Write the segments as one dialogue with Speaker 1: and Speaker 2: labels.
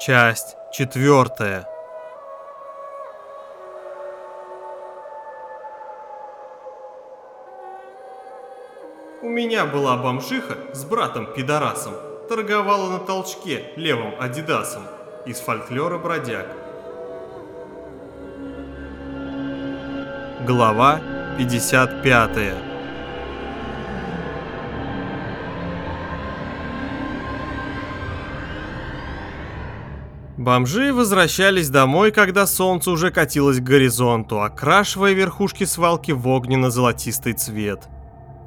Speaker 1: Часть четвертая. У меня была бомжиха с братом-пидорасом. Торговала на толчке левым адидасом. Из фольклора бродяг. Глава 55. Бомжи возвращались домой, когда солнце уже катилось к горизонту, окрашивая верхушки свалки в огненно-золотистый цвет.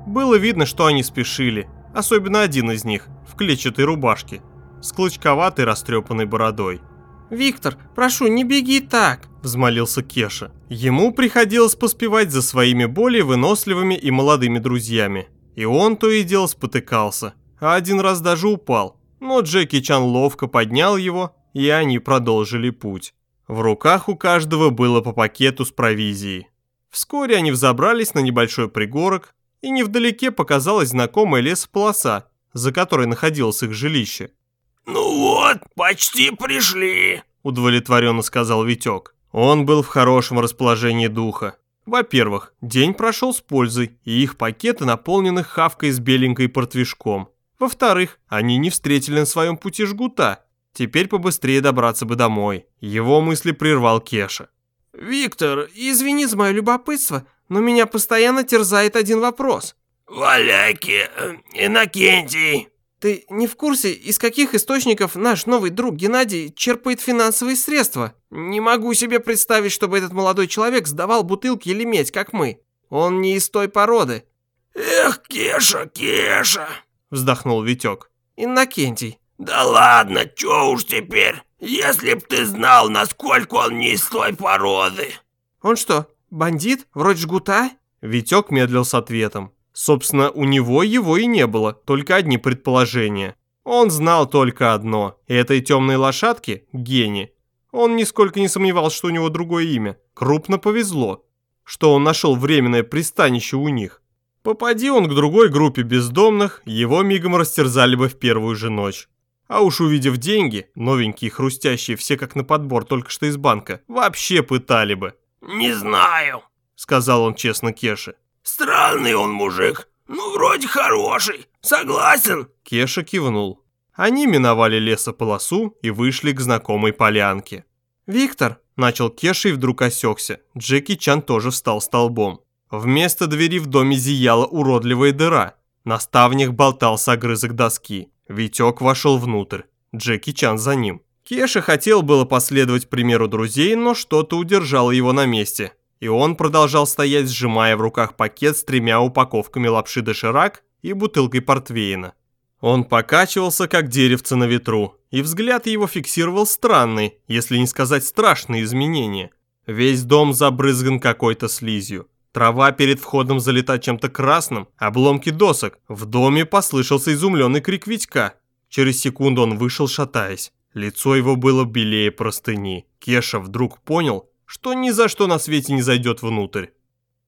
Speaker 1: Было видно, что они спешили, особенно один из них, в клетчатой рубашке, с клочковатой растрепанной бородой.
Speaker 2: «Виктор, прошу, не беги так!»
Speaker 1: – взмолился Кеша. Ему приходилось поспевать за своими более выносливыми и молодыми друзьями. И он то и дело спотыкался, а один раз даже упал. Но Джеки Чан ловко поднял его и они продолжили путь. В руках у каждого было по пакету с провизией. Вскоре они взобрались на небольшой пригорок, и невдалеке показалась знакомая лесополоса, за которой находилось их жилище.
Speaker 3: «Ну вот, почти пришли», –
Speaker 1: удовлетворенно сказал Витек. Он был в хорошем расположении духа. Во-первых, день прошел с пользой, и их пакеты наполнены хавкой с беленькой портвишком. Во-вторых, они не встретили на своем пути жгута, Теперь побыстрее добраться бы домой. Его мысли прервал Кеша.
Speaker 2: «Виктор, извини за мое любопытство, но меня постоянно терзает один вопрос».
Speaker 3: «Валяки, э, Иннокентий!»
Speaker 2: «Ты не в курсе, из каких источников наш новый друг Геннадий черпает финансовые средства? Не могу себе представить, чтобы этот молодой человек сдавал бутылки или медь, как мы. Он не из той породы».
Speaker 3: «Эх, Кеша, Кеша!»
Speaker 1: вздохнул Витек.
Speaker 2: «Иннокентий,
Speaker 3: «Да ладно, чё уж теперь, если б ты знал, насколько он не из той породы».
Speaker 2: «Он что, бандит? Вроде жгута?»
Speaker 1: Витек медлил с ответом. Собственно, у него его и не было, только одни предположения. Он знал только одно. Этой темной лошадке – Гене. Он нисколько не сомневался, что у него другое имя. Крупно повезло, что он нашел временное пристанище у них. Попади он к другой группе бездомных, его мигом растерзали бы в первую же ночь. А уж увидев деньги, новенькие, хрустящие, все как на подбор, только что из банка, вообще пытали бы.
Speaker 3: «Не знаю», — сказал он честно Кеше. «Странный он мужик, ну вроде хороший, согласен».
Speaker 1: Кеша кивнул. Они миновали лесополосу и вышли к знакомой полянке.
Speaker 2: «Виктор», — начал Кеша и вдруг осекся. Джеки Чан тоже встал столбом.
Speaker 1: Вместо двери в доме зияла уродливая дыра. На ставнях болтался огрызок доски. Витек вошел внутрь, Джеки Чан за ним. Кеша хотел было последовать примеру друзей, но что-то удержало его на месте. И он продолжал стоять, сжимая в руках пакет с тремя упаковками лапши доширак и бутылкой портвейна. Он покачивался, как деревце на ветру, и взгляд его фиксировал странные, если не сказать страшные изменения. Весь дом забрызган какой-то слизью. Трава перед входом залита чем-то красным, обломки досок. В доме послышался изумленный крик Витька. Через секунду он вышел, шатаясь. Лицо его было белее простыни. Кеша вдруг понял, что ни за что на свете не зайдет внутрь.